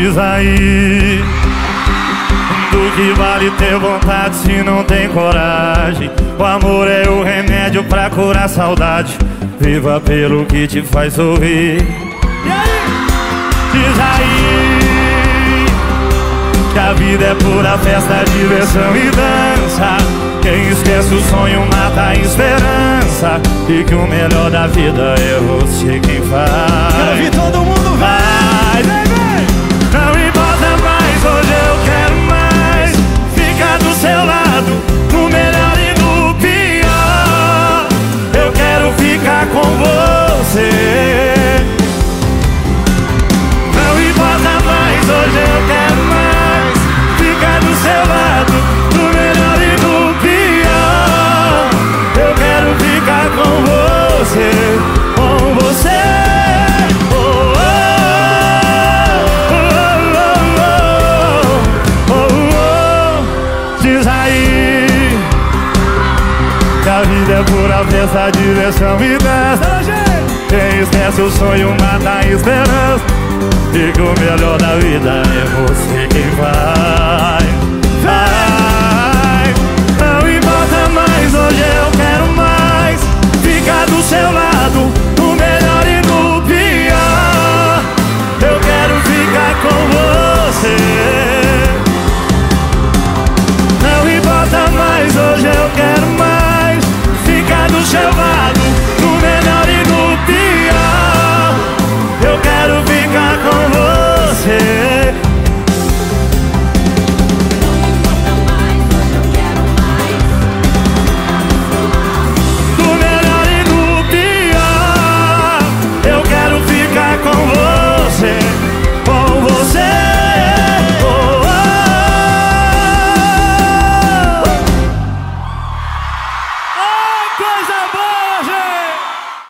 Diz aí. Do que vale ter vontade se não tem coragem? O amor é o remédio pra curar a saudade. Viva pelo que te faz sorrir Diz aí Que a vida é pura festa, diversão e dança. Quem esquece o sonho mata a esperança. E que o melhor da vida é você quem faz. Quero ouvir todo mundo, a vida é pura festa, diversão e dança Quem esquece o sonho mata a esperança. E que o melhor da vida é você quem Vai